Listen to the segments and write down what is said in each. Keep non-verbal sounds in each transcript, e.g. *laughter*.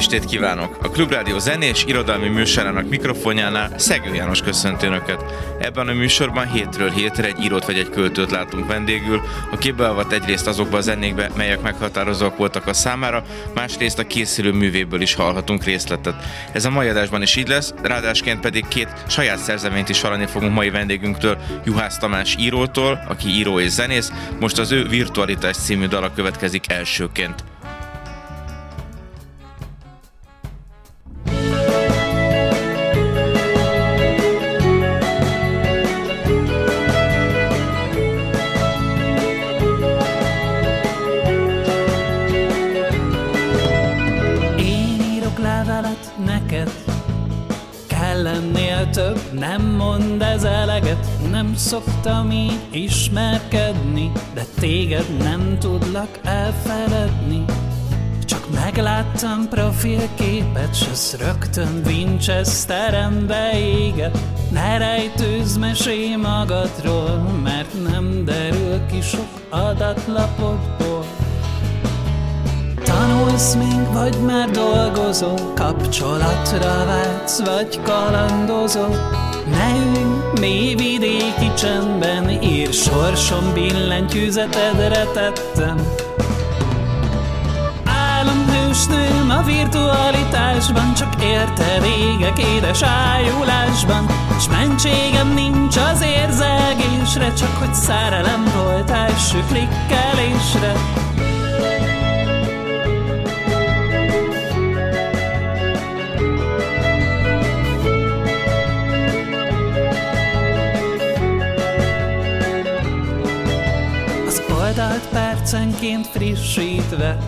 estét kívánok! A Klubrádió zenés irodalmi műsorának mikrofonjánál Szegő János köszönt Önöket. Ebben a műsorban hétről hétre egy írót vagy egy költőt látunk vendégül, a képbeavat egyrészt azokba a zenékbe, melyek meghatározóak voltak a számára, másrészt a készülő művéből is hallhatunk részletet. Ez a mai adásban is így lesz, ráadásként pedig két saját szerzeményt is hallani fogunk mai vendégünktől, Juhász Tamás írótól, aki író és zenész, most az ő Virtualitás című dala következik elsőként. Nem mond ez eleget, nem szoktam így ismerkedni, de téged nem tudlak elfeledni. Csak megláttam profilképet, s az rögtön Winchesterembe éget. Ne rejtőzz mesé magadról, mert nem derül ki sok adatlapodból. Tanulsz még, vagy már dolgozol, kapcsolatra vágysz, vagy kalandozol. Ne ülj mély vidéki csendben, ír sorsom billentyűzetedre tettem. Álomhősnőm a virtualitásban, csak érte régek édes ájulásban, s mentségem nincs az érzelgésre, csak hogy szerelem volt első percenként frissítve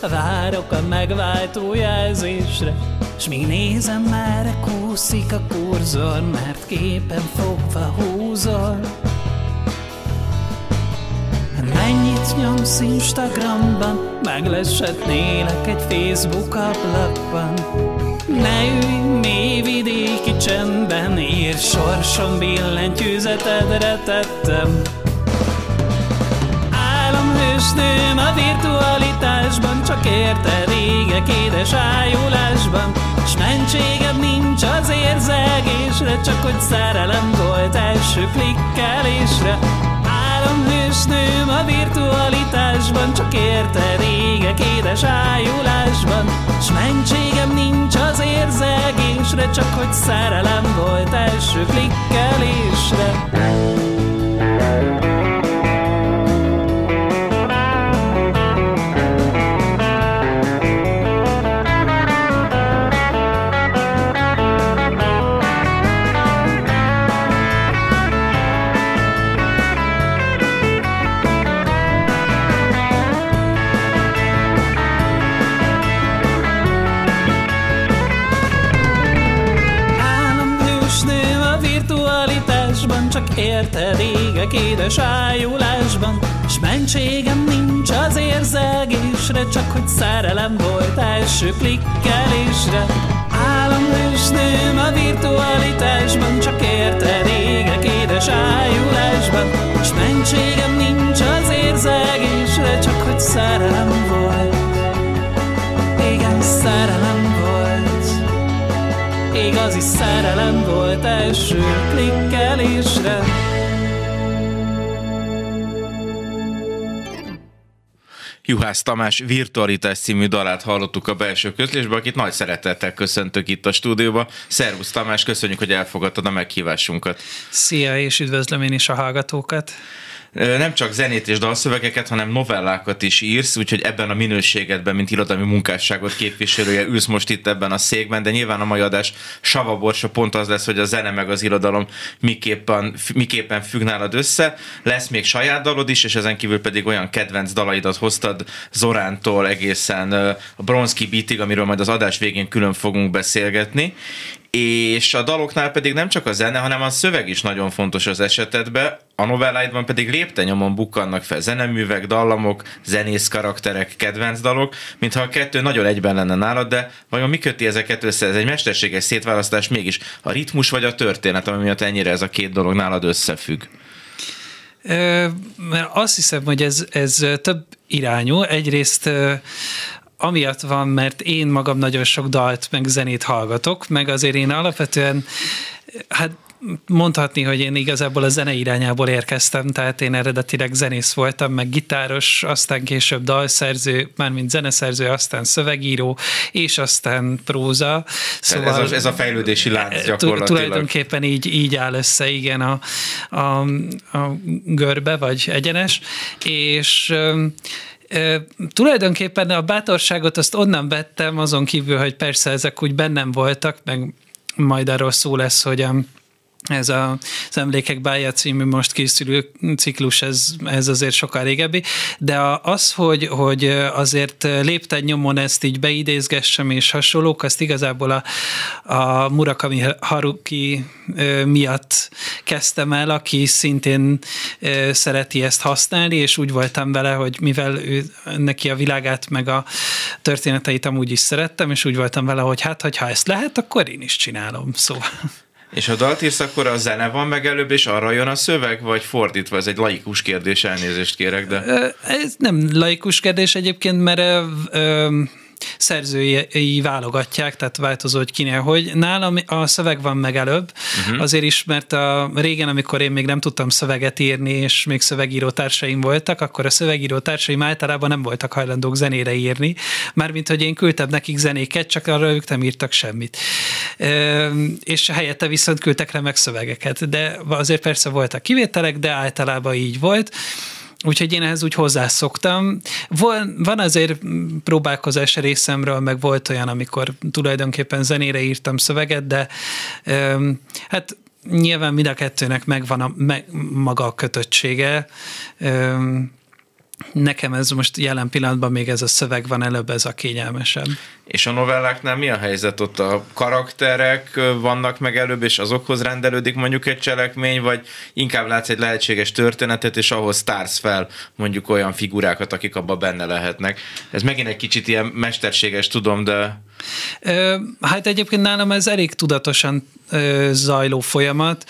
Várok a megváltó jelzésre S míg nézem, merre kúszik a kurzor Mert képen fogva húzol. Mennyit nyomsz Instagramban Meglesetnélek egy Facebook ablakban? Ne ülj mély vidéki csendben Ír sorsom billentyűzetedre tettem Hősnőm a virtualitásban, csak érte régek édes ájulásban, S mentségem nincs az érzelgésre, csak hogy szerelem volt első klikkelésre. Álomhősnőm a virtualitásban, csak érte régek édes ájulásban, S mentségem nincs az érzelgésre, csak hogy szerelem volt első klikkelésre. Érted égek édes ájulásban, S mentségem nincs az érzelgésre, csak hogy szerelem volt első klikkelésre. Államhősnőm a virtualitásban, csak érted égek édes ájulásban, S mentségem nincs az érzelgésre, csak hogy szerelem volt. Igen, szerelem volt. Igazi szerelem volt első klikkelésre. Juhász Tamás Virtualitás című dalát hallottuk a belső közlésbe, akit nagy szeretettel köszöntök itt a stúdióba. Szervusz Tamás, köszönjük, hogy elfogadtad a meghívásunkat. Szia, és üdvözlöm én is a hallgatókat. Nem csak zenét és dalszövegeket, hanem novellákat is írsz, úgyhogy ebben a minőségedben, mint irodalmi munkásságot képviselője ülsz most itt ebben a székben, de nyilván a mai adás savaborsa pont az lesz, hogy a zene meg az irodalom miképpen, miképpen függ nálad össze. Lesz még saját dalod is, és ezen kívül pedig olyan kedvenc dalaidat hoztad Zorántól egészen a Bronski Beatig, amiről majd az adás végén külön fogunk beszélgetni és a daloknál pedig nem csak a zene, hanem a szöveg is nagyon fontos az esetedben. A novelláidban pedig lépte nyomon bukkannak fel zeneművek, dallamok, zenész karakterek, kedvenc dalok, mintha a kettő nagyon egyben lenne nálad, de vajon mi köti ezeket össze? Ez egy mesterséges szétválasztás mégis a ritmus vagy a történet, ami miatt ennyire ez a két dolog nálad összefügg? Mert azt hiszem, hogy ez, ez több irányú. Egyrészt amiatt van, mert én magam nagyon sok dalt, meg zenét hallgatok, meg azért én alapvetően, hát mondhatni, hogy én igazából a zene irányából érkeztem, tehát én eredetileg zenész voltam, meg gitáros, aztán később dalszerző, mármint zeneszerző, aztán szövegíró, és aztán próza. Szóval ez a, ez a fejlődési lánc gyakorlatilag. Tulajdonképpen így, így áll össze, igen, a, a, a görbe, vagy egyenes, és tulajdonképpen a bátorságot azt onnan vettem, azon kívül, hogy persze ezek úgy bennem voltak, meg majd arról szó lesz, hogy a, ez a, az Emlékek Bája című most készülő ciklus, ez, ez azért sokkal régebbi, de az, hogy, hogy azért lépten nyomon ezt így beidézgessem és hasonlók, azt igazából a, a Murakami Haruki miatt kezdtem el, aki szintén szereti ezt használni, és úgy voltam vele, hogy mivel ő, neki a világát meg a történeteit amúgy is szerettem, és úgy voltam vele, hogy hát, ha ezt lehet, akkor én is csinálom. Szóval... És ha dalt írsz, akkor a zene van meg előbb, és arra jön a szöveg, vagy fordítva? Ez egy laikus kérdés, elnézést kérek, de... Ez nem laikus kérdés egyébként, mert szerzői válogatják, tehát változó, hogy kinél hogy. Nálam a szöveg van meg előbb, uh-huh. azért is, mert a régen, amikor én még nem tudtam szöveget írni, és még szövegíró társaim voltak, akkor a szövegíró társaim általában nem voltak hajlandók zenére írni, mármint, hogy én küldtem nekik zenéket, csak arra ők nem írtak semmit. És helyette viszont küldtek remek szövegeket, de azért persze voltak kivételek, de általában így volt. Úgyhogy én ehhez úgy hozzászoktam. Van, azért próbálkozás részemről, meg volt olyan, amikor tulajdonképpen zenére írtam szöveget, de hát nyilván mind a kettőnek megvan a, meg, maga a kötöttsége. Nekem ez most jelen pillanatban még ez a szöveg van előbb, ez a kényelmesebb. És a novelláknál mi a helyzet? Ott a karakterek vannak meg előbb, és azokhoz rendelődik mondjuk egy cselekmény, vagy inkább látsz egy lehetséges történetet, és ahhoz társz fel mondjuk olyan figurákat, akik abba benne lehetnek. Ez megint egy kicsit ilyen mesterséges, tudom, de... Hát egyébként nálam ez elég tudatosan zajló folyamat.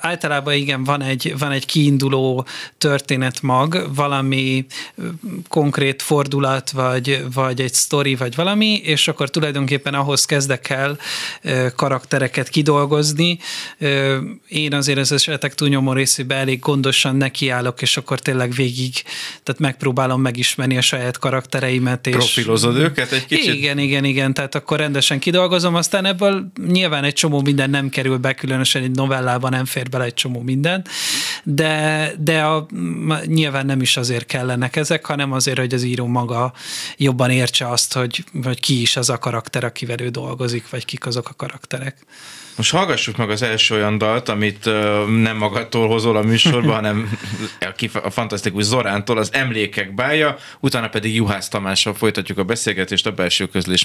Általában igen, van egy, van egy kiinduló történetmag, valami konkrét fordulat, vagy, vagy egy sztori, vagy valami, és akkor tulajdonképpen ahhoz kezdek el karaktereket kidolgozni. Én azért az esetek túlnyomó részében elég gondosan nekiállok, és akkor tényleg végig, tehát megpróbálom megismerni a saját karaktereimet. És Profilozod őket egy kicsit? Igen, igen, igen, tehát akkor rendesen kidolgozom, aztán ebből nyilván egy csomó minden nem kerül be, különösen egy novellában nem fér bele egy csomó minden, de, de a, nyilván nem is azért kellenek ezek, hanem azért, hogy az író maga jobban értse azt, hogy, hogy ki is az a karakter, akivel ő dolgozik, vagy kik azok a karakterek. Most hallgassuk meg az első olyan dalt, amit nem magadtól hozol a műsorba, *laughs* hanem a fantasztikus Zorántól, az Emlékek bája, utána pedig Juhász Tamással folytatjuk a beszélgetést a belső közlés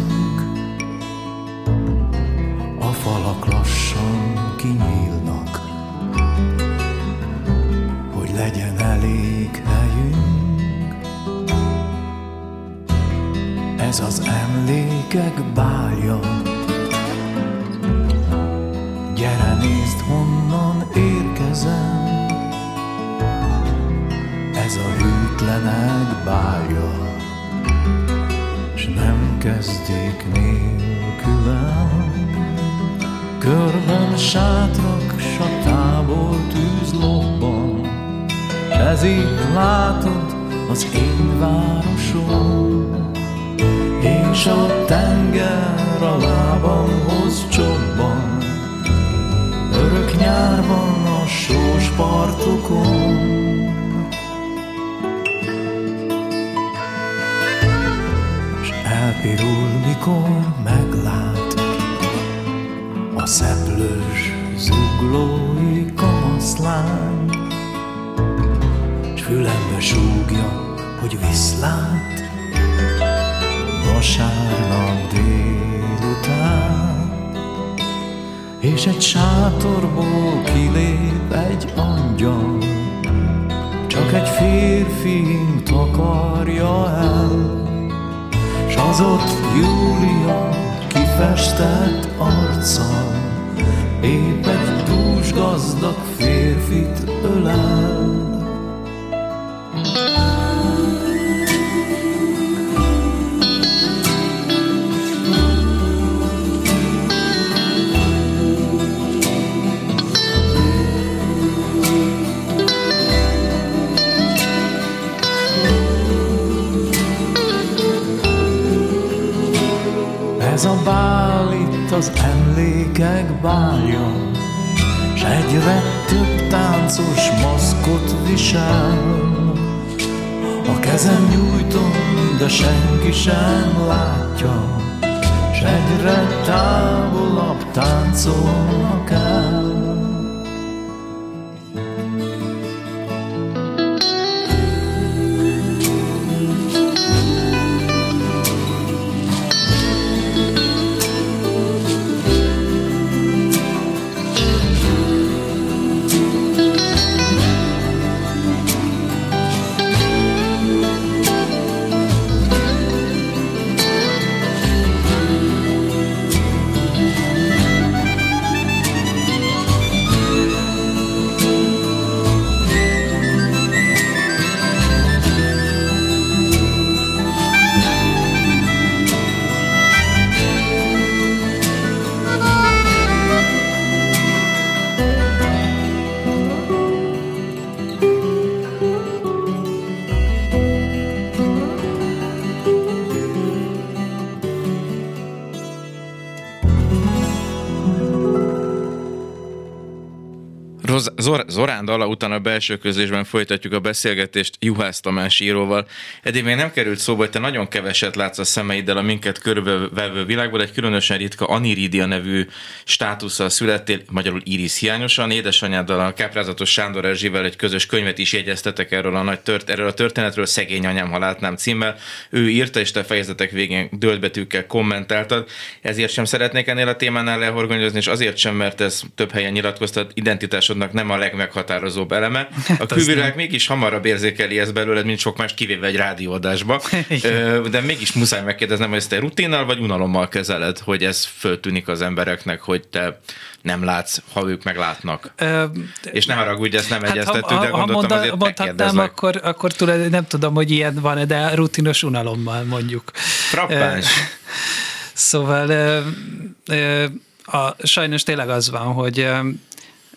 Ez az emlékek bálja, gyere nézd honnan érkezem. Ez a hűtlenek bálja nem kezdik nélkülem. Körben sátrak, satából tűz lobban, ez itt látod az én városom, és a tenger a lábamhoz csobban, örök nyárban a sós partokon. elpirul, mikor meglát a szeplős zuglói kamaszlány, s fülembe súgja, hogy viszlát vasárnap délután, és egy sátorból kilép egy angyal, csak egy férfi takarja el. S az ott Júlia kifestett arccal Épp egy dús gazdag férfit ölel az emlékek bálja, S egyre több táncos maszkot visel. A kezem nyújtom, de senki sem látja, S egyre távolabb táncolnak el. Zor- Zorán Dala után a belső közlésben folytatjuk a beszélgetést Juhász Tamás íróval. Eddig még nem került szóba, hogy te nagyon keveset látsz a szemeiddel a minket körülvevő világból. Egy különösen ritka Aniridia nevű státusszal születtél, magyarul Iris hiányosan. Édesanyáddal, a káprázatos Sándor Erzsivel egy közös könyvet is jegyeztetek erről a, nagy tört, erről a történetről, Szegény anyám, ha látnám címmel. Ő írta, és te fejezetek végén döltbetűkkel kommentáltad. Ezért sem szeretnék ennél a témánál lehorgonyozni, és azért sem, mert ez több helyen nyilatkoztat, identitásodnak nem a legmeghatározóbb eleme. A *laughs* Hát külvilág nem. mégis hamarabb érzékeli ezt belőled, mint sok más kivéve egy rádióadásba. *laughs* De mégis muszáj megkérdeznem, hogy ezt te rutinnal vagy unalommal kezeled, hogy ez föltűnik az embereknek, hogy te nem látsz, ha ők meglátnak. Ö, És ne haragudj, ezt nem Hát egyeztettük, ha, de ha, ha gondoltam monda, azért mondhatnám, akkor, akkor tulajdon, nem tudom, hogy ilyen van de rutinos unalommal mondjuk. Frappáns. Szóval ö, ö, a, sajnos tényleg az van, hogy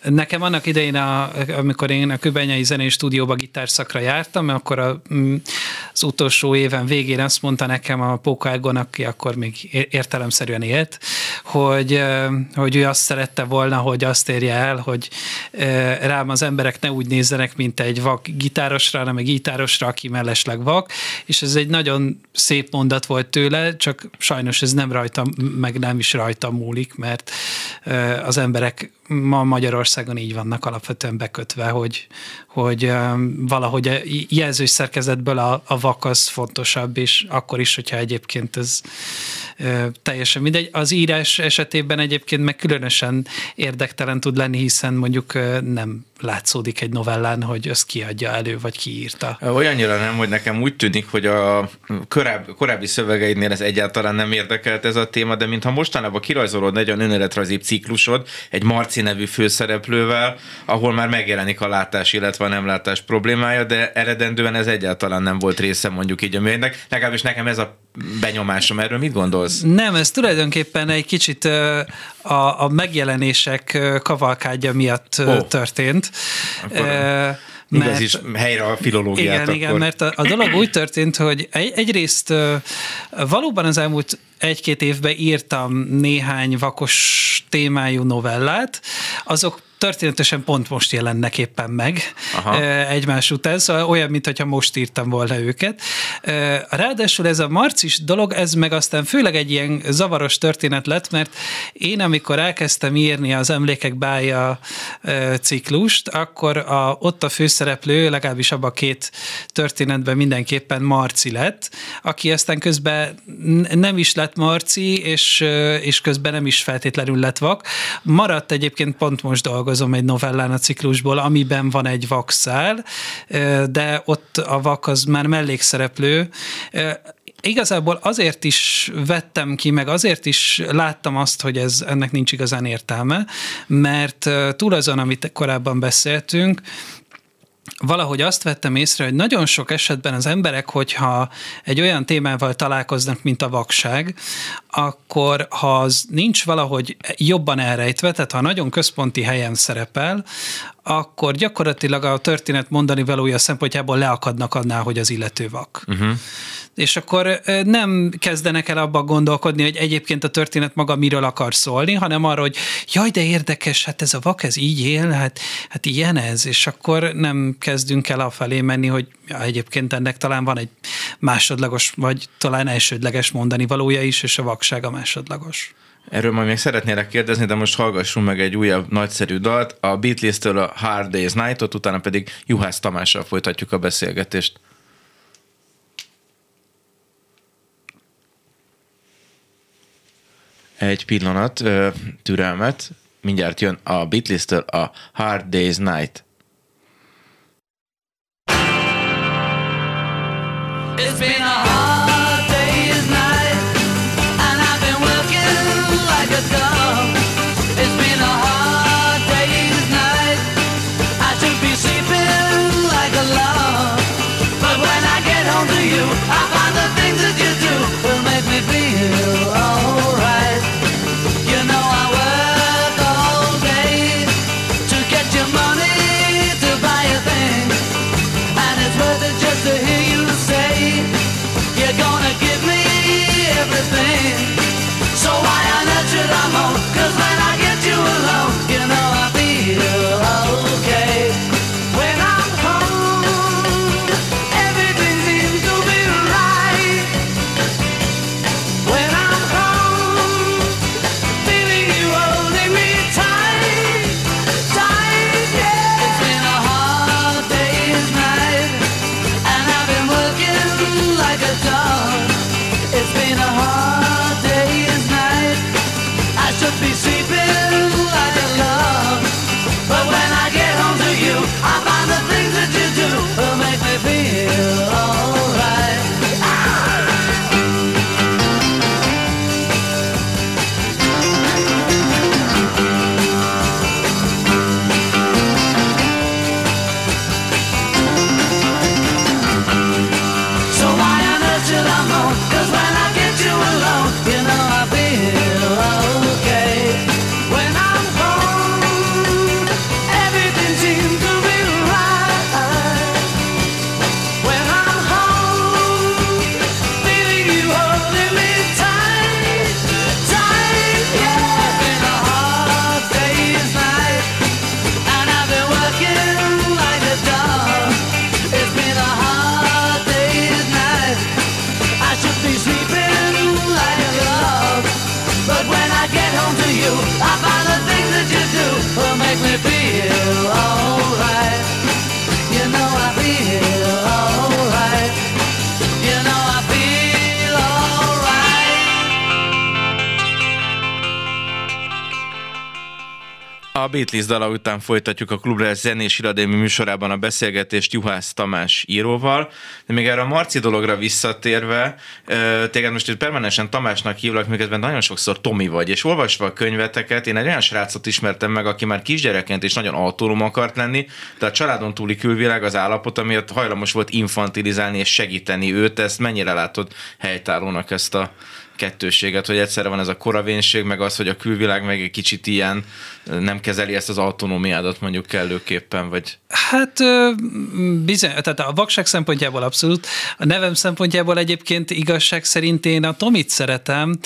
Nekem annak idején, a, amikor én a Köbenyei Zenei Stúdióba gitárszakra jártam, akkor a, mm, az utolsó éven végén azt mondta nekem a Póka Egon, aki akkor még értelemszerűen élt, hogy, hogy ő azt szerette volna, hogy azt érje el, hogy rám az emberek ne úgy nézzenek, mint egy vak gitárosra, hanem egy gitárosra, aki mellesleg vak, és ez egy nagyon szép mondat volt tőle, csak sajnos ez nem rajtam, meg nem is rajtam múlik, mert az emberek ma Magyarországon így vannak alapvetően bekötve, hogy, hogy valahogy a jelzős szerkezetből a, a vak az fontosabb, és akkor is, hogyha egyébként ez teljesen mindegy. Az írás esetében egyébként meg különösen érdektelen tud lenni, hiszen mondjuk nem látszódik egy novellán, hogy ezt kiadja elő, vagy kiírta. Olyannyira nem, hogy nekem úgy tűnik, hogy a korábbi, korábbi szövegeidnél ez egyáltalán nem érdekelt ez a téma, de mintha mostanában kirajzolod egy olyan önéletrajzi ciklusod egy Marci nevű főszereplővel, ahol már megjelenik a látás, illetve a nem látás problémája, de eredendően ez egyáltalán nem volt része mondjuk így a műveknek. Legalábbis nekem ez a benyomásom. Erről mit gondolsz? Nem, ez tulajdonképpen egy kicsit a, a megjelenések kavalkádja miatt oh. történt. Akkor... Mert, Igaz is helyre a filológiát Igen, akkor. igen, mert a, a dolog úgy történt, hogy egy, egyrészt valóban az elmúlt egy-két évben írtam néhány vakos témájú novellát, azok történetesen pont most jelennek éppen meg Aha. egymás után, szóval olyan, mintha most írtam volna őket. Ráadásul ez a marcis dolog, ez meg aztán főleg egy ilyen zavaros történet lett, mert én amikor elkezdtem írni az Emlékek bája ciklust, akkor a, ott a főszereplő, legalábbis abban a két történetben mindenképpen Marci lett, aki aztán közben nem is lett Marci, és, és közben nem is feltétlenül lett vak. Maradt egyébként pont most dolgozni dolgozom egy novellán a ciklusból, amiben van egy vakszál, de ott a vak az már mellékszereplő, igazából azért is vettem ki, meg azért is láttam azt, hogy ez ennek nincs igazán értelme, mert túl azon, amit korábban beszéltünk, valahogy azt vettem észre, hogy nagyon sok esetben az emberek, hogyha egy olyan témával találkoznak, mint a vakság, akkor ha az nincs valahogy jobban elrejtve, tehát ha nagyon központi helyen szerepel, akkor gyakorlatilag a történet mondani valója szempontjából leakadnak annál, hogy az illető vak. Uh-huh és akkor nem kezdenek el abba gondolkodni, hogy egyébként a történet maga miről akar szólni, hanem arra, hogy jaj, de érdekes, hát ez a vak, ez így él, hát, hát ilyen ez, és akkor nem kezdünk el afelé menni, hogy ja, egyébként ennek talán van egy másodlagos, vagy talán elsődleges mondani valója is, és a vakság a másodlagos. Erről majd még szeretnélek kérdezni, de most hallgassunk meg egy újabb nagyszerű dalt, a Beatles-től a Hard Day's Night-ot, utána pedig Juhász Tamással folytatjuk a beszélgetést. Egy pillanat, türelmet, mindjárt jön a Beatles-től a Hard Day's Night. It's been a I Beatles dala után folytatjuk a Klubra zenés irodalmi műsorában a beszélgetést Juhász Tamás íróval, de még erre a Marci dologra visszatérve, téged most itt permanensen Tamásnak hívlak, miközben nagyon sokszor Tomi vagy, és olvasva a könyveteket, én egy olyan srácot ismertem meg, aki már kisgyerekként is nagyon autonóm akart lenni, de a családon túli külvilág az állapot, amiért hajlamos volt infantilizálni és segíteni őt, ezt mennyire látod helytállónak ezt a kettőséget, hogy egyszerre van ez a koravénség, meg az, hogy a külvilág meg egy kicsit ilyen nem kezeli ezt az autonómiádat mondjuk kellőképpen, vagy... Hát bizony, tehát a vakság szempontjából abszolút. A nevem szempontjából egyébként igazság szerint én a Tomit szeretem,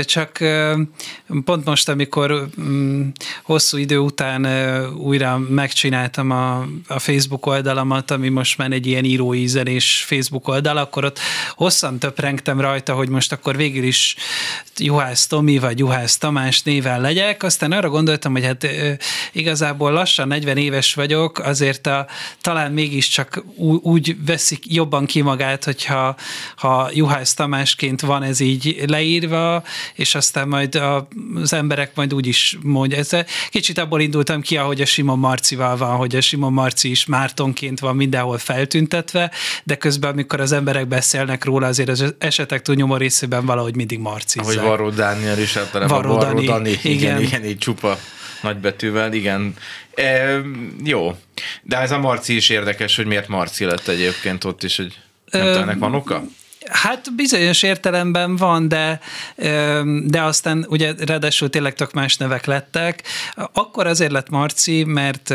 csak pont most, amikor mm, hosszú idő után újra megcsináltam a, a Facebook oldalamat, ami most már egy ilyen írói zenés Facebook oldal, akkor ott hosszan töprengtem rajta, hogy most akkor végül is Juhász Tomi vagy Juhász Tamás néven legyek, aztán arra gondoltam, hogy hát igazából lassan 40 éves vagyok, azért a, talán mégiscsak úgy veszik jobban ki magát, hogyha ha Juhász Tamásként van ez így leírva, és aztán majd a, az emberek majd úgy is mondja. Ez kicsit abból indultam ki, ahogy a Simon Marcival van, hogy a Simon Marci is Mártonként van mindenhol feltüntetve, de közben, amikor az emberek beszélnek róla, azért az esetek túlnyomó részében valahogy mindig Marci. Ahogy Varró Dániel is általában Varró Dani, Dani, igen, igen, igen, így csupa nagybetűvel, igen. E, jó, de ez a Marci is érdekes, hogy miért Marci lett egyébként ott is, hogy nem ennek van oka? Hát bizonyos értelemben van, de, de aztán ugye ráadásul tényleg tök más nevek lettek. Akkor azért lett Marci, mert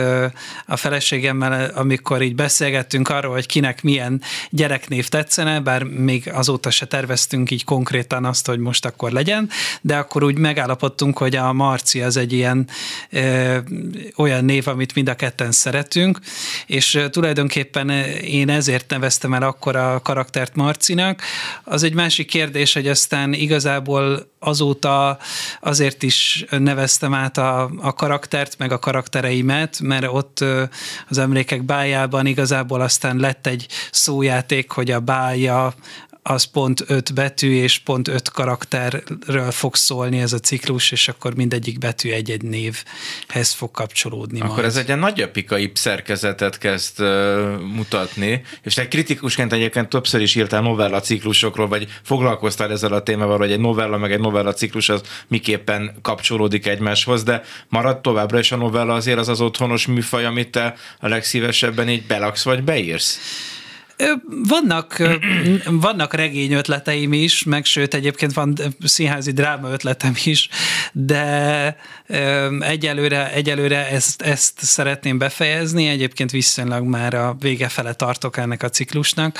a feleségemmel, amikor így beszélgettünk arról, hogy kinek milyen gyereknév tetszene, bár még azóta se terveztünk így konkrétan azt, hogy most akkor legyen, de akkor úgy megállapodtunk, hogy a Marci az egy ilyen ö, olyan név, amit mind a ketten szeretünk, és tulajdonképpen én ezért neveztem el akkor a karaktert Marcinak, az egy másik kérdés, hogy aztán igazából azóta azért is neveztem át a, a karaktert, meg a karaktereimet, mert ott az emlékek bájában igazából aztán lett egy szójáték, hogy a bája az pont öt betű és pont öt karakterről fog szólni ez a ciklus, és akkor mindegyik betű egy-egy névhez fog kapcsolódni. Akkor majd. ez egy ilyen nagyapikai szerkezetet kezd uh, mutatni, és te kritikusként egyébként többször is írtál novella ciklusokról, vagy foglalkoztál ezzel a témával, hogy egy novella meg egy novella ciklus az miképpen kapcsolódik egymáshoz, de marad továbbra is a novella azért az az otthonos műfaj, amit te a legszívesebben így belaksz vagy beírsz? Vannak, vannak regény ötleteim is, meg sőt egyébként van színházi dráma ötletem is, de egyelőre, egyelőre ezt, ezt szeretném befejezni, egyébként viszonylag már a vége fele tartok ennek a ciklusnak,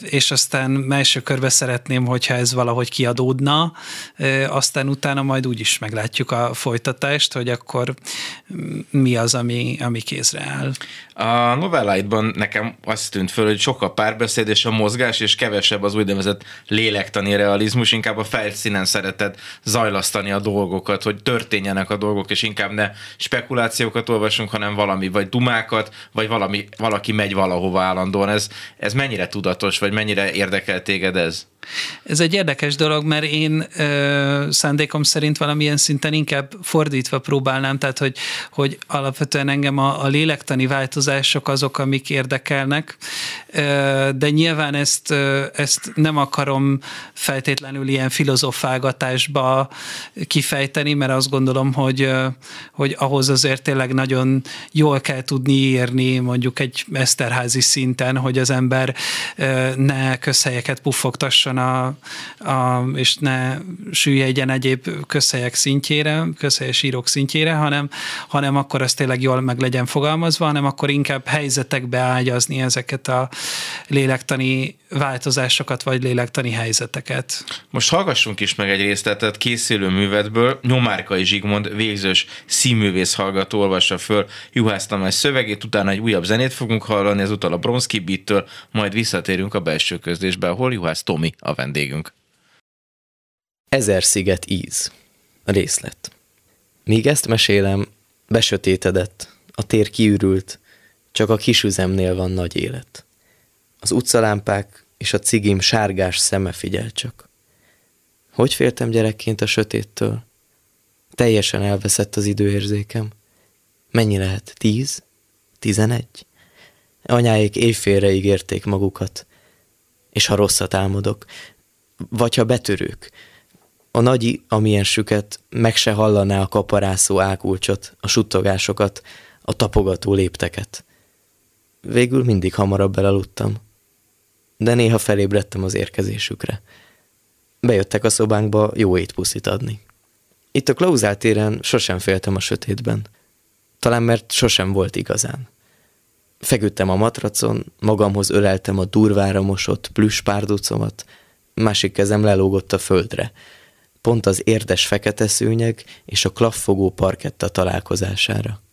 és aztán első körbe szeretném, hogyha ez valahogy kiadódna, aztán utána majd úgy is meglátjuk a folytatást, hogy akkor mi az, ami, ami kézre áll. A novelláidban nekem azt tűnt föl, hogy sokkal párbeszéd és a mozgás, és kevesebb az úgynevezett lélektani realizmus, inkább a felszínen szereted zajlasztani a dolgokat, hogy történjenek a dolgok, és inkább ne spekulációkat olvasunk, hanem valami, vagy dumákat, vagy valami, valaki megy valahova állandóan. Ez, ez mennyire tudatos, vagy mennyire érdekel téged ez? Ez egy érdekes dolog, mert én ö, szándékom szerint valamilyen szinten inkább fordítva próbálnám, tehát hogy, hogy alapvetően engem a, a lélektani változások azok, amik érdekelnek, de nyilván ezt, ezt nem akarom feltétlenül ilyen filozofálgatásba kifejteni, mert azt gondolom, hogy, hogy ahhoz azért tényleg nagyon jól kell tudni írni mondjuk egy Eszterházi szinten, hogy az ember ne közhelyeket puffogtasson a, a, és ne süllyedjen egyéb közhelyek szintjére, közhelyes írók szintjére, hanem, hanem akkor ez tényleg jól meg legyen fogalmazva, hanem akkor inkább helyzetekbe ágyazni ezeket a lélektani változásokat, vagy lélektani helyzeteket. Most hallgassunk is meg egy részletet készülő művetből. Nyomárkai Zsigmond végzős színművész hallgató olvassa föl Juhász Tamás szövegét, utána egy újabb zenét fogunk hallani, ezúttal a Bronski Beat-től, majd visszatérünk a belső közlésbe, ahol Juhász Tomi a vendégünk. Ezer sziget íz. Részlet. Míg ezt mesélem, besötétedett, a tér kiürült, csak a kisüzemnél van nagy élet. Az utcalámpák és a cigim sárgás szeme figyel csak. Hogy féltem gyerekként a sötéttől? Teljesen elveszett az időérzékem. Mennyi lehet? Tíz? Tizenegy? Anyáik éjfélre ígérték magukat. És ha rosszat álmodok, vagy ha betörők, a nagyi, amilyen süket, meg se hallaná a kaparászó ákulcsot, a suttogásokat, a tapogató lépteket. Végül mindig hamarabb elaludtam, de néha felébredtem az érkezésükre. Bejöttek a szobánkba jó étpuszit adni. Itt a Klauzál téren sosem féltem a sötétben. Talán mert sosem volt igazán. Feküdtem a matracon, magamhoz öleltem a durvára mosott plüss másik kezem lelógott a földre. Pont az érdes fekete szőnyeg és a klaffogó parketta találkozására.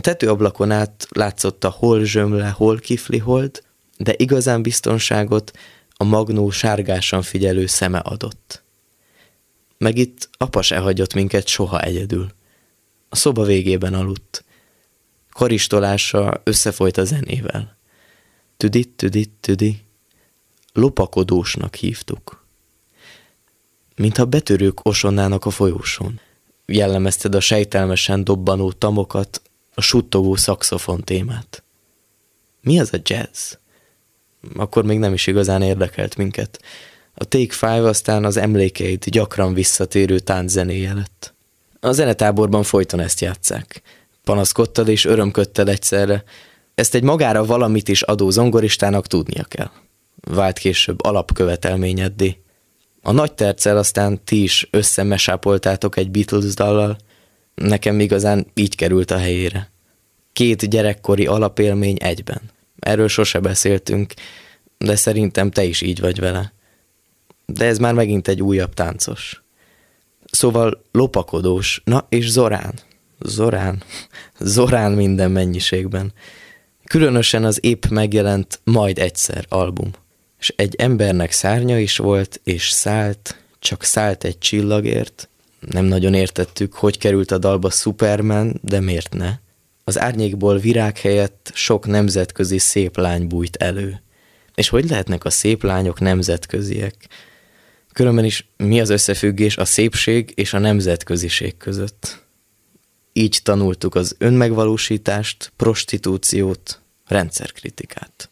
A tetőablakon át látszott a hol zsömle, hol kifli hold, de igazán biztonságot a magnó sárgásan figyelő szeme adott. Meg itt apa se hagyott minket soha egyedül. A szoba végében aludt. Karistolása összefolyt a zenével. Tüdit, tüdit, tüdi. Lopakodósnak hívtuk. Mintha betörők osonnának a folyóson. Jellemezted a sejtelmesen dobbanó tamokat, a suttogó szakszofon témát. Mi az a jazz? Akkor még nem is igazán érdekelt minket. A Take Five aztán az emlékeit gyakran visszatérő tánczenéje lett. A zenetáborban folyton ezt játszák. Panaszkodtad és örömködted egyszerre. Ezt egy magára valamit is adó zongoristának tudnia kell. Vált később alapkövetelményeddé. A nagy terccel aztán ti is összemesápoltátok egy Beatles dallal. Nekem igazán így került a helyére. Két gyerekkori alapélmény egyben. Erről sose beszéltünk, de szerintem te is így vagy vele. De ez már megint egy újabb táncos. Szóval lopakodós. Na és Zorán. Zorán. Zorán minden mennyiségben. Különösen az épp megjelent Majd egyszer album. És egy embernek szárnya is volt, és szállt, csak szállt egy csillagért. Nem nagyon értettük, hogy került a dalba Superman, de miért ne? Az árnyékból virág helyett sok nemzetközi szép lány bújt elő. És hogy lehetnek a szép lányok nemzetköziek? Különben is mi az összefüggés a szépség és a nemzetköziség között? Így tanultuk az önmegvalósítást, prostitúciót, rendszerkritikát.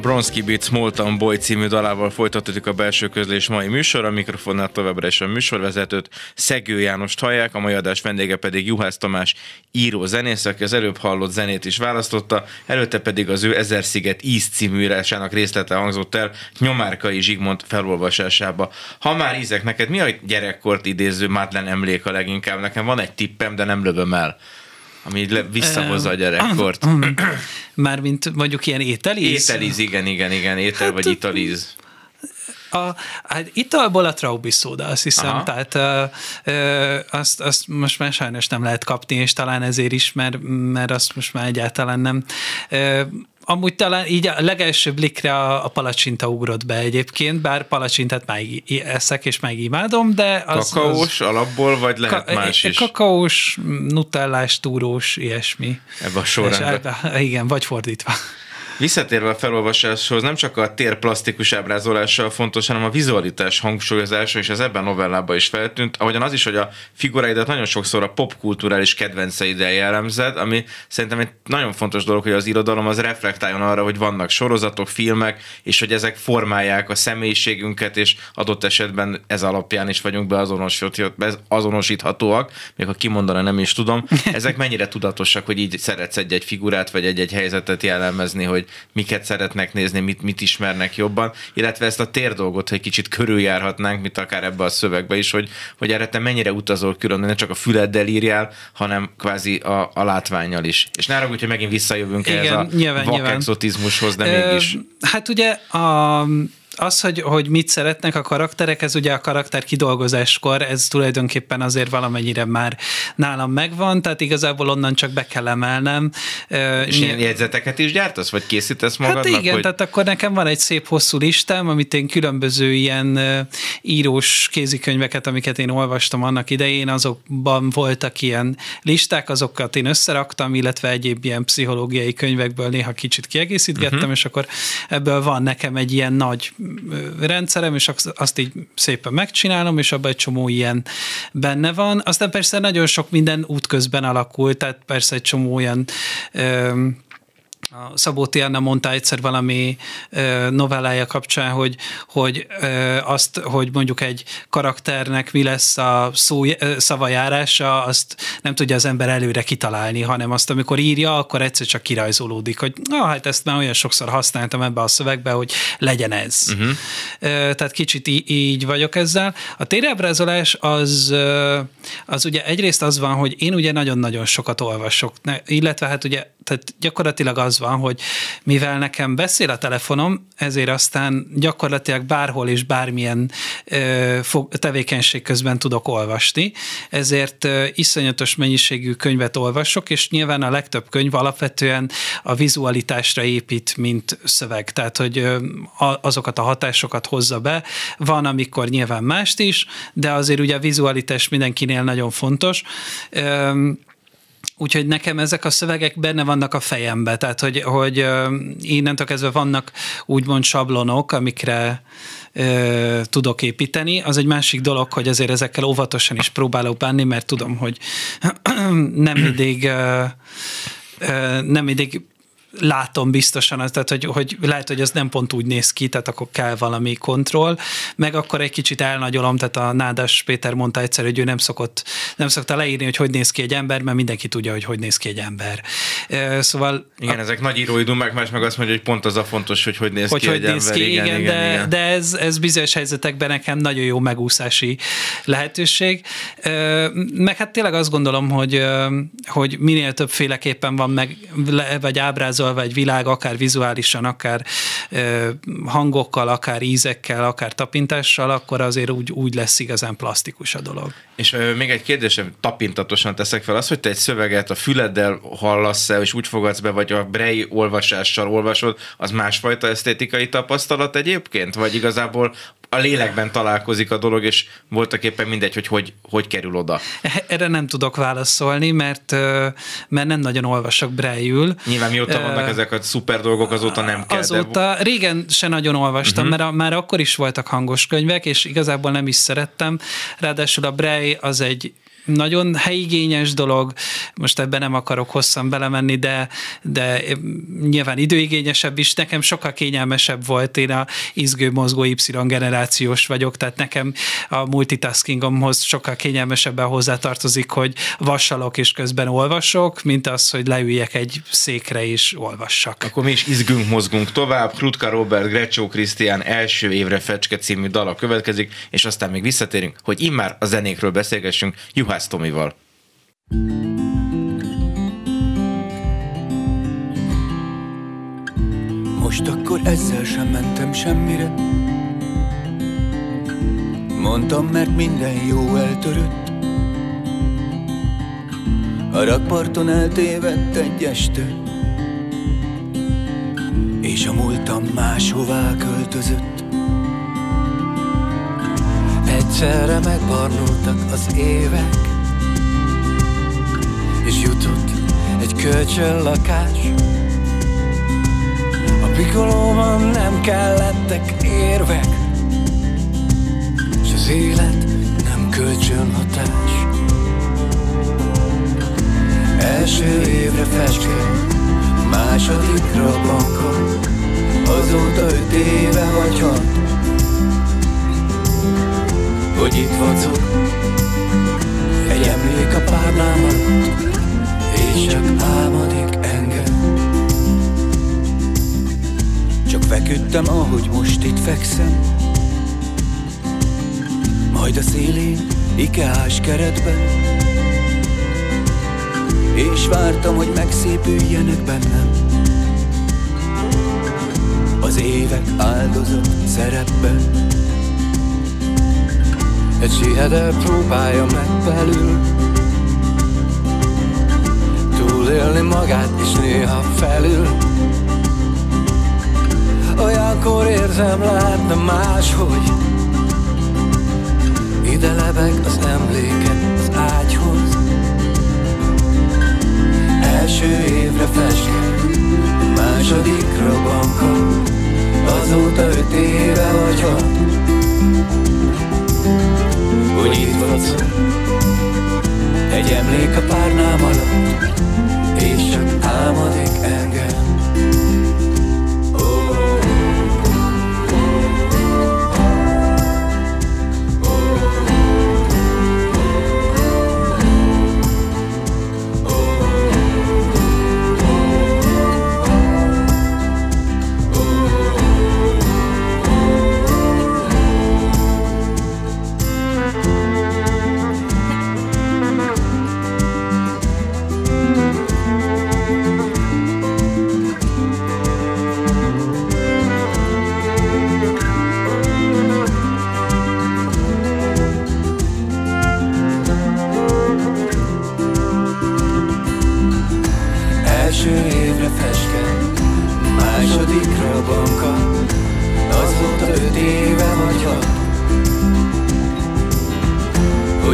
Bronski Beat Small Town Boy című dalával folytatódik a belső közlés mai műsor. A mikrofonnál továbbra is a műsorvezetőt Szegő János hallják, a mai adás vendége pedig Juhász Tamás író zenész, aki az előbb hallott zenét is választotta, előtte pedig az ő Ezer Sziget Íz című írásának részlete hangzott el Nyomárkai Zsigmond felolvasásába. Ha már ízek, neked mi a gyerekkort idéző Madlen emlék a leginkább? Nekem van egy tippem, de nem lövöm el ami visszahozza a gyerekkort. Mármint mondjuk ilyen ételíz? Ételíz, igen, igen, igen, étel hát, vagy italíz. A, hát italból a Traubi szóda, azt hiszem, Aha. tehát ö, ö, azt, azt most már sajnos nem lehet kapni, és talán ezért is, mert, mert azt most már egyáltalán nem. Ö, amúgy talán így a legelső blikre a, a palacsinta ugrott be egyébként, bár palacsintát már eszek és meg imádom, de az... Kakaós az, alapból, vagy lehet ka- más is? Kakaós, nutellás, túrós, ilyesmi. Ebben a sorrendben. Igen, vagy fordítva. Visszatérve a felolvasáshoz, nem csak a tér plastikus ábrázolása fontos, hanem a vizualitás hangsúlyozása, és ez ebben a novellában is feltűnt, ahogyan az is, hogy a figuráidat nagyon sokszor a popkulturális kedvenceiddel jellemzed, ami szerintem egy nagyon fontos dolog, hogy az irodalom az reflektáljon arra, hogy vannak sorozatok, filmek, és hogy ezek formálják a személyiségünket, és adott esetben ez alapján is vagyunk beazonosíthatóak, még ha kimondani nem is tudom. *laughs* Ezek mennyire tudatosak, hogy így szeretsz egy-egy figurát, vagy egy-egy helyzetet jellemezni, hogy miket szeretnek nézni, mit, mit ismernek jobban, illetve ezt a tér dolgot, hogy kicsit körüljárhatnánk, mint akár ebbe a szövegbe is, hogy, hogy erre te mennyire utazol külön, ne csak a füleddel írjál, hanem kvázi a, a látványjal is. És ne hogy megint visszajövünk Igen, ehhez a nyilván, nyilván. exotizmushoz, de mégis. Hát ugye a az, hogy, hogy mit szeretnek a karakterek, ez ugye a karakter kidolgozáskor, ez tulajdonképpen azért valamennyire már nálam megvan, tehát igazából onnan csak be kell emelnem. És ilyen jegyzeteket is gyártasz, vagy készítesz hát magadnak? Hát igen, hogy... tehát akkor nekem van egy szép hosszú listám, amit én különböző ilyen írós kézikönyveket, amiket én olvastam annak idején, azokban voltak ilyen listák, azokat én összeraktam, illetve egyéb ilyen pszichológiai könyvekből néha kicsit kiegészítgettem, uh-huh. és akkor ebből van nekem egy ilyen nagy rendszerem, és azt így szépen megcsinálom, és abban egy csomó ilyen benne van. Aztán persze nagyon sok minden útközben alakult, tehát persze egy csomó olyan a Szabó Tiana mondta egyszer valami novellája kapcsán, hogy, hogy azt, hogy mondjuk egy karakternek mi lesz a szó, szavajárása, azt nem tudja az ember előre kitalálni, hanem azt, amikor írja, akkor egyszer csak kirajzolódik, hogy na, hát ezt már olyan sokszor használtam ebbe a szövegbe, hogy legyen ez. Uh-huh. Tehát kicsit így vagyok ezzel. A térábrázolás az, az ugye egyrészt az van, hogy én ugye nagyon-nagyon sokat olvasok, illetve hát ugye tehát gyakorlatilag az van, hogy mivel nekem beszél a telefonom, ezért aztán gyakorlatilag bárhol és bármilyen ö, tevékenység közben tudok olvasni, ezért ö, iszonyatos mennyiségű könyvet olvasok, és nyilván a legtöbb könyv alapvetően a vizualitásra épít, mint szöveg, tehát hogy ö, azokat a hatásokat hozza be. Van, amikor nyilván mást is, de azért ugye a vizualitás mindenkinél nagyon fontos. Ö, Úgyhogy nekem ezek a szövegek benne vannak a fejembe, tehát hogy, hogy innentől kezdve vannak úgymond sablonok, amikre ö, tudok építeni. Az egy másik dolog, hogy azért ezekkel óvatosan is próbálok bánni, mert tudom, hogy *clears throat* nem mindig ö, nem mindig látom biztosan, tehát hogy, hogy lehet, hogy ez nem pont úgy néz ki, tehát akkor kell valami kontroll, meg akkor egy kicsit elnagyolom, tehát a Nádas Péter mondta egyszer, hogy ő nem szokott, nem szokta leírni, hogy hogy néz ki egy ember, mert mindenki tudja, hogy hogy néz ki egy ember. Szóval... Igen, a, ezek nagy írói dumák, más meg azt mondja, hogy pont az a fontos, hogy hogy néz hogy ki hogy egy néz ember. Ki, igen, igen, igen, de, igen. de ez, ez bizonyos helyzetekben nekem nagyon jó megúszási lehetőség. Meg hát tényleg azt gondolom, hogy, hogy minél többféleképpen van meg, vagy ábrázol ábrázolva egy világ, akár vizuálisan, akár hangokkal, akár ízekkel, akár tapintással, akkor azért úgy, úgy lesz igazán plastikus a dolog. És még egy kérdésem, tapintatosan teszek fel, az, hogy te egy szöveget a füleddel hallasz el, és úgy fogadsz be, vagy a Brei olvasással olvasod, az másfajta esztétikai tapasztalat egyébként? Vagy igazából a lélekben találkozik a dolog, és voltak éppen mindegy, hogy, hogy hogy kerül oda. Erre nem tudok válaszolni, mert, mert nem nagyon olvasok Brejül. Nyilván mióta vannak uh, ezek a szuper dolgok, azóta nem kell. Azóta de... régen se nagyon olvastam, uh-huh. mert a, már akkor is voltak hangos könyvek, és igazából nem is szerettem. Ráadásul a Brej az egy nagyon helyigényes dolog, most ebben nem akarok hosszan belemenni, de, de nyilván időigényesebb is, nekem sokkal kényelmesebb volt, én a izgő mozgó Y generációs vagyok, tehát nekem a multitaskingomhoz sokkal kényelmesebben hozzátartozik, hogy vassalok és közben olvasok, mint az, hogy leüljek egy székre és olvassak. Akkor mi is izgünk, mozgunk tovább. Krutka Robert, Grecsó Krisztián első évre fecske című dala következik, és aztán még visszatérünk, hogy immár a zenékről beszélgessünk Juhász Tomival. Most akkor ezzel sem mentem semmire. Mondtam, mert minden jó eltörött. A rakparton eltévedt egy este. És a múltam máshová költözött. Egyszerre megbarnultak az évek És jutott egy kölcsönlakás A pikolóban nem kellettek érvek És az élet nem kölcsönhatás. Első évre festke, másodikra bankon Azóta öt éve vagy hat hogy itt vacog. Egy emlék a párnám alatt És csak álmodik engem. Csak feküdtem, ahogy most itt fekszem. Majd a szélén, ikeás keretben És vártam, hogy megszépüljenek bennem. Az évek áldozat szerepben egy siheder próbálja meg belül. Túlélni magát és néha felül. Olyankor érzem látna máshogy. Ide lebeg az emléket az ágyhoz. Első évre feske, másodikra banka Azóta öt éve vagy hat hogy itt vagy. Egy emlék a párnám alatt És csak álmodik engem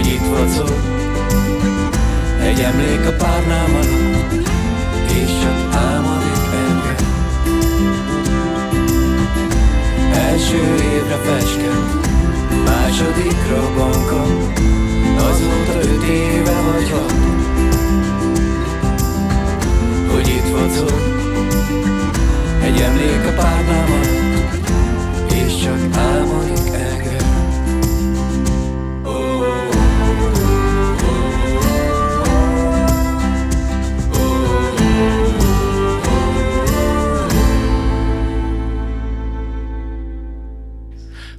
hogy itt vacog Egy emlék a párnám alatt És csak álmodik engem Első évre festett második bankom Azóta öt éve vagy hat. Hogy itt vacog Egy emlék a párnám alatt És csak álmodik engem.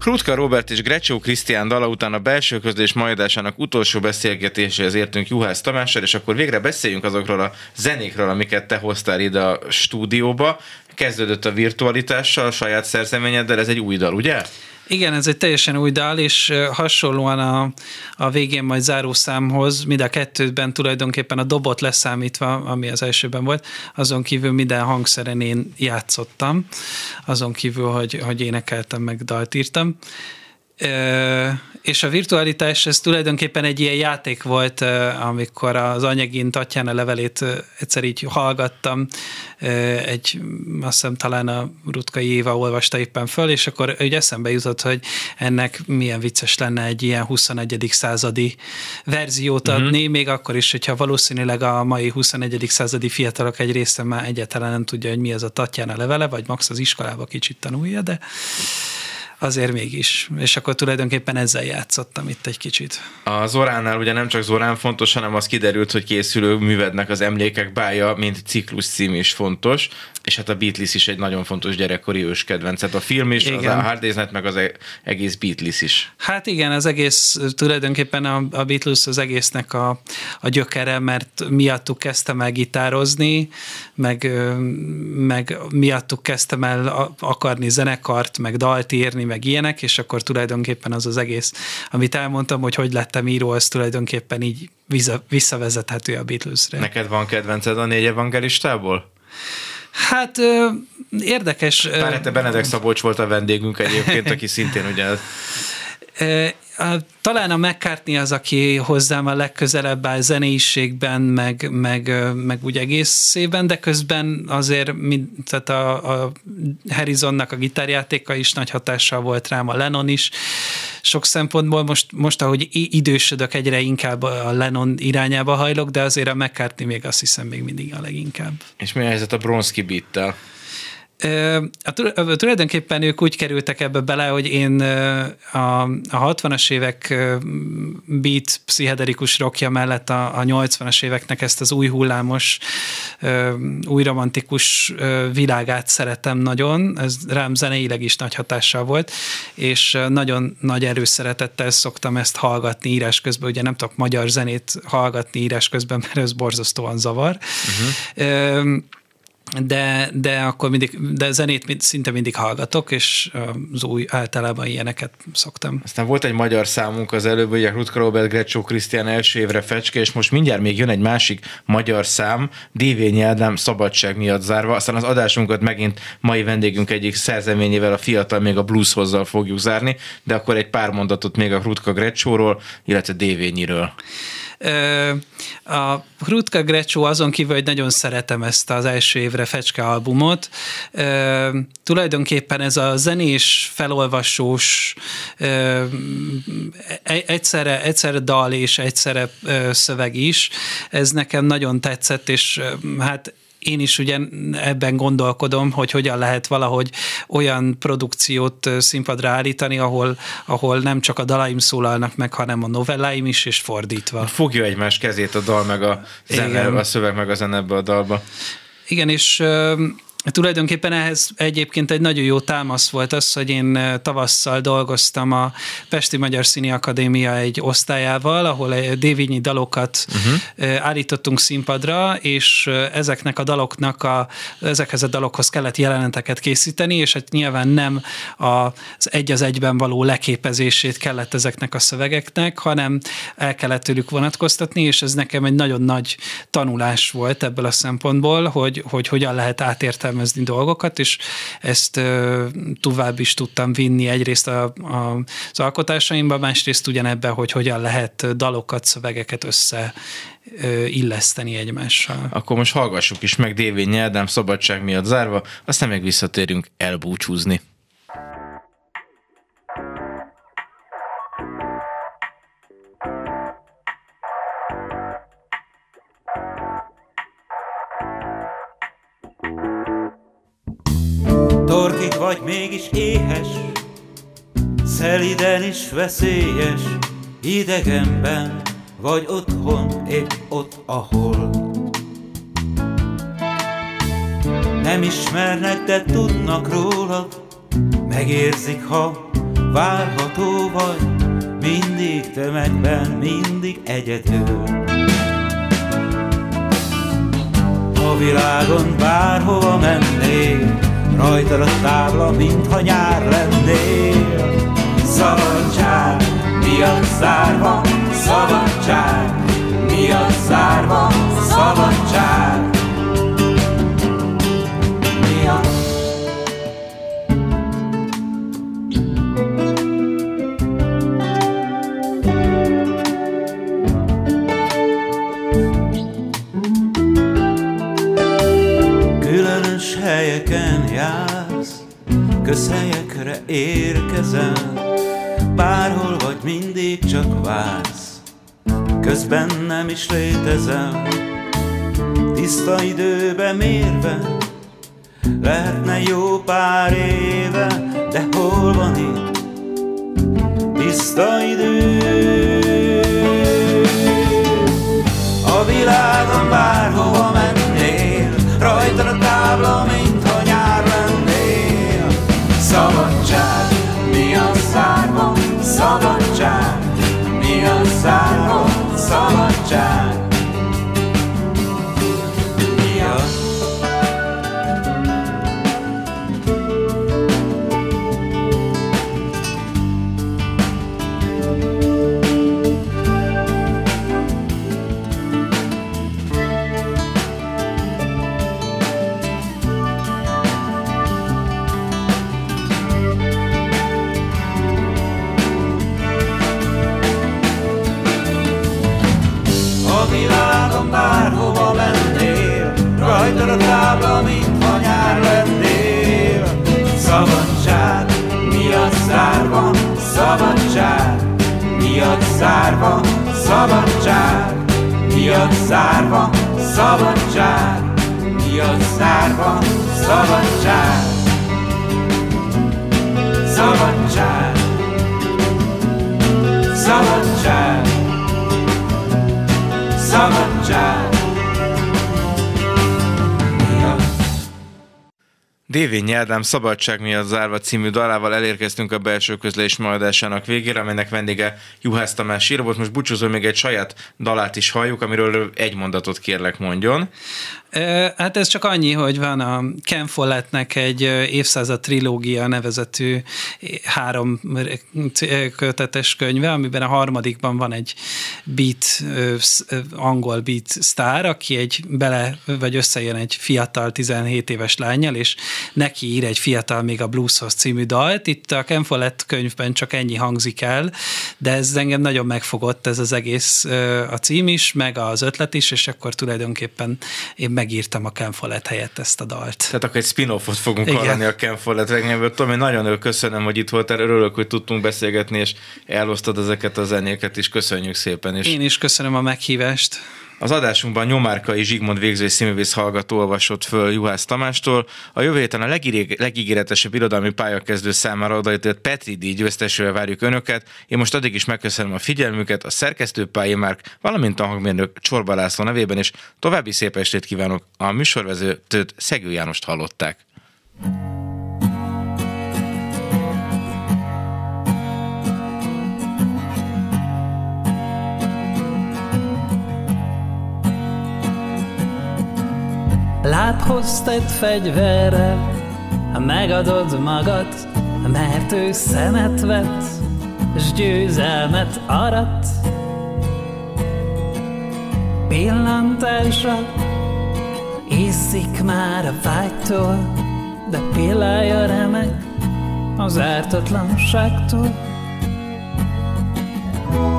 Rutka Robert és Grecsó Krisztián dala után a belső közlés majdásának utolsó beszélgetéséhez értünk Juhász Tamással, és akkor végre beszéljünk azokról a zenékről, amiket te hoztál ide a stúdióba. Kezdődött a virtualitással, a saját szerzeményeddel, ez egy új dal, ugye? Igen, ez egy teljesen új dal, és hasonlóan a, a végén majd zárószámhoz, mind a kettőben tulajdonképpen a dobot leszámítva, ami az elsőben volt, azon kívül minden hangszeren én játszottam, azon kívül, hogy, hogy énekeltem, meg dalt írtam és a virtualitás, ez tulajdonképpen egy ilyen játék volt, amikor az anyagin Tatjana levelét egyszer így hallgattam, egy, azt hiszem talán a Rutkai Éva olvasta éppen föl, és akkor úgy eszembe jutott, hogy ennek milyen vicces lenne egy ilyen 21. századi verziót mhm. adni, uh-huh. még akkor is, hogyha valószínűleg a mai 21. századi fiatalok egy része már egyáltalán nem tudja, hogy mi az a Tatjana levele, vagy max az iskolába kicsit tanulja, de azért mégis. És akkor tulajdonképpen ezzel játszottam itt egy kicsit. A Zoránál ugye nem csak Zorán fontos, hanem az kiderült, hogy készülő művednek az emlékek bája, mint ciklus cím is fontos, és hát a Beatles is egy nagyon fontos gyerekkori ős kedvenc. Hát a film is, igen. az a Hard Day's Night, meg az e- egész Beatles is. Hát igen, az egész, tulajdonképpen a, a Beatles az egésznek a, a gyökere, mert miattuk kezdtem el gitározni, meg, meg miattuk kezdtem el akarni zenekart, meg dalt írni, meg ilyenek, és akkor tulajdonképpen az az egész, amit elmondtam, hogy hogy lettem író, az tulajdonképpen így visszavezethető a Beatlesre. Neked van kedvenced a négy evangelistából? Hát érdekes. Párete Benedek Szabolcs volt a vendégünk egyébként, aki szintén ugye talán a McCartney az, aki hozzám a legközelebb áll zeneiségben, meg, meg, meg úgy egészében, de közben azért mind, tehát a, a Harrisonnak a gitárjátéka is nagy hatással volt rám, a Lennon is. Sok szempontból most, most ahogy idősödök, egyre inkább a Lennon irányába hajlok, de azért a McCartney még azt hiszem még mindig a leginkább. És mi a helyzet a Bronski a, tulajdonképpen ők úgy kerültek ebbe bele, hogy én a, a 60-as évek beat pszichedelikus rockja mellett a, a 80-as éveknek ezt az új hullámos, új romantikus világát szeretem nagyon, ez rám zeneileg is nagy hatással volt, és nagyon nagy erőszeretettel szoktam ezt hallgatni írás közben, ugye nem tudok magyar zenét hallgatni írás közben, mert ez borzasztóan zavar. Uh-huh de, de akkor mindig, de zenét szinte mindig hallgatok, és az új általában ilyeneket szoktam. Aztán volt egy magyar számunk az előbb, ugye Rutka Robert Grecsó Krisztián első évre fecske, és most mindjárt még jön egy másik magyar szám, Dévényi Ádám szabadság miatt zárva, aztán az adásunkat megint mai vendégünk egyik szerzeményével, a fiatal még a blueshozzal fogjuk zárni, de akkor egy pár mondatot még a Rutka Grecsóról, illetve Dévényiről. A Hrutka Grecsó azon kívül, hogy nagyon szeretem ezt az első évre fecske albumot, tulajdonképpen ez a zenés, felolvasós, e-, egyszerre, egyszerre dal és egyszerre szöveg is, ez nekem nagyon tetszett, és hát én is ugye ebben gondolkodom, hogy hogyan lehet valahogy olyan produkciót színpadra állítani, ahol, ahol nem csak a dalaim szólalnak meg, hanem a novelláim is, és fordítva. Fogja egymás kezét a dal meg a zene, a szöveg meg a zene ebbe a dalba. Igen, és Tulajdonképpen ehhez egyébként egy nagyon jó támasz volt az, hogy én eh, tavasszal dolgoztam a Pesti Magyar Színi Akadémia egy osztályával, ahol dévényi dalokat uh-huh. állítottunk színpadra, és eh, ezeknek a daloknak a, ezekhez a dalokhoz kellett jeleneteket készíteni, és hát nyilván nem az egy az egyben való leképezését kellett ezeknek a szövegeknek, hanem el kellett tőlük vonatkoztatni, és ez nekem egy nagyon nagy tanulás volt ebből a szempontból, hogy, hogy hogyan lehet átértelmezni értelmezni dolgokat, és ezt tovább is tudtam vinni egyrészt a, a, az alkotásaimba, másrészt ugyanebben, hogy hogyan lehet dalokat, szövegeket össze illeszteni egymással. Akkor most hallgassuk is meg Dévény Nyelden szabadság miatt zárva, aztán meg visszatérünk elbúcsúzni. Mégis éhes, szeliden is veszélyes, idegenben vagy otthon, épp ott, ahol. Nem ismernek, de tudnak róla, megérzik, ha várható vagy, mindig tömegben, mindig egyedül. A világon bárhova mennél, Rajtad a tábla, mintha nyár lennél. Szabadság miatt zárva Szabadság miatt zárva Szabadság mire érkezel, bárhol vagy mindig csak vársz, közben nem is létezel, tiszta időbe mérve, lehetne jó pár éve, Ádám Szabadság miatt zárva című dalával elérkeztünk a belső közlés majdásának végére, amelynek vendége Juhász Tamás író volt. Most búcsúzom, még egy saját dalát is halljuk, amiről egy mondatot kérlek mondjon. Hát ez csak annyi, hogy van a Ken Follettnek egy évszázad trilógia nevezetű három kötetes könyve, amiben a harmadikban van egy beat, angol beat sztár, aki egy bele, vagy összejön egy fiatal 17 éves lányjal, és neki ír egy fiatal még a Blueshoz című dalt. Itt a Ken Follett könyvben csak ennyi hangzik el, de ez engem nagyon megfogott ez az egész a cím is, meg az ötlet is, és akkor tulajdonképpen én megírtam a Ken Follett helyett ezt a dalt. Tehát akkor egy spin-offot fogunk Igen. hallani a Ken Follett regényből. Én nagyon köszönöm, hogy itt voltál, örülök, hogy tudtunk beszélgetni, és elosztod ezeket a zenéket is. Köszönjük szépen. És Én is köszönöm a meghívást. Az adásunkban Nyomárkai Zsigmond végző színművész hallgató olvasott föl Juhász Tamástól. A jövő héten a legirég, legígéretesebb irodalmi pályakezdő számára odaítélt Petri díj győztesőre várjuk Önöket. Én most addig is megköszönöm a figyelmüket, a szerkesztő Pályi Márk, valamint a hangmérnök Csorba László nevében, és további szép estét kívánok. A műsorvezetőt Szegő Jánost hallották. Lábhoz tett fegyverrel megadod magad, mert ő szemet vett, s győzelmet arat. Pillantásra iszik már a vágytól, de pillája remek az ártatlanságtól.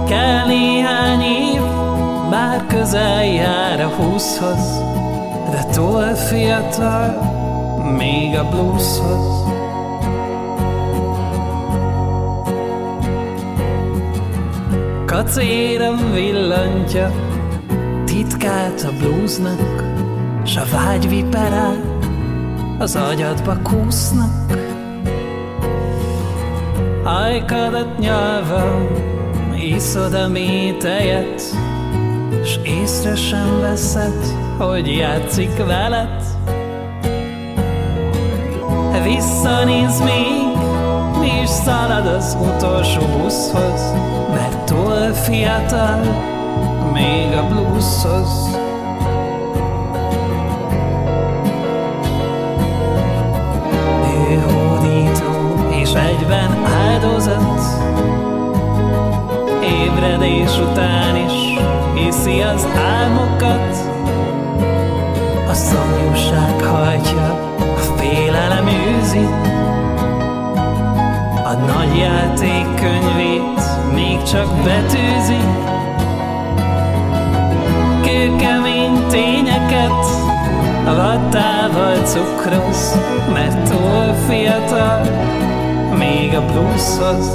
Kell néhány év, bár közel jár a húszhoz, de túl fiatal, még a blueshoz. Kacéram villantja titkát a bluesnak, s a vágy viperák az agyadba kúsznak. Ajkadat nyalva iszod a métejet, s észre sem veszed, hogy játszik veled. Visszanéz még, és szalad az utolsó buszhoz, mert túl fiatal, még a blueshoz. Ő hódító, és egyben áldozat, ébredés után is hiszi az álmokat, szomjúság hajtja, a félelem űzi, a nagy játék könyvét még csak betűzi. Kőkemény tényeket a vattával cukroz, mert túl fiatal, még a blueshoz.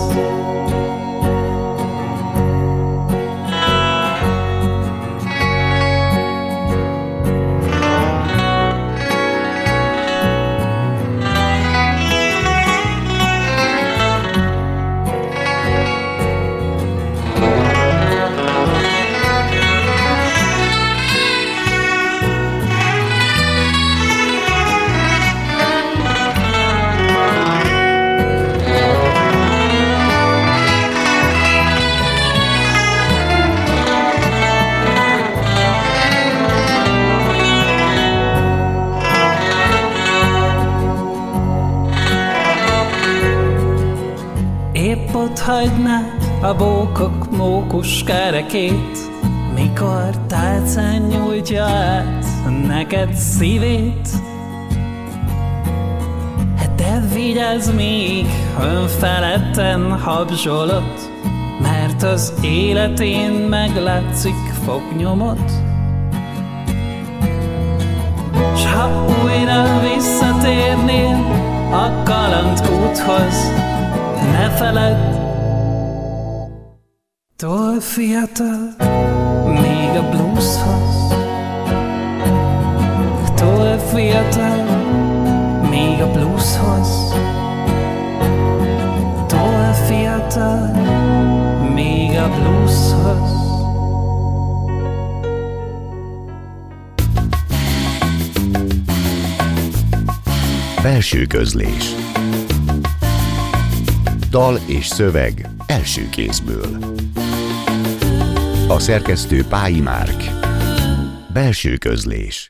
Kerekét, mikor tálcán nyújtja át neked szívét. De vigyázz még, önfeledten habzsolott, mert az életén meglátszik fognyomot. S ha újra visszatérnél a kalandkúthoz, ne feledd, túl fiatal, még a blueshoz. Túl fiatal, még a blueshoz. Túl fiatal, még a blueshoz. Belső közlés Dal és szöveg első kézből A szerkesztő Pályi Márk. Belső közlés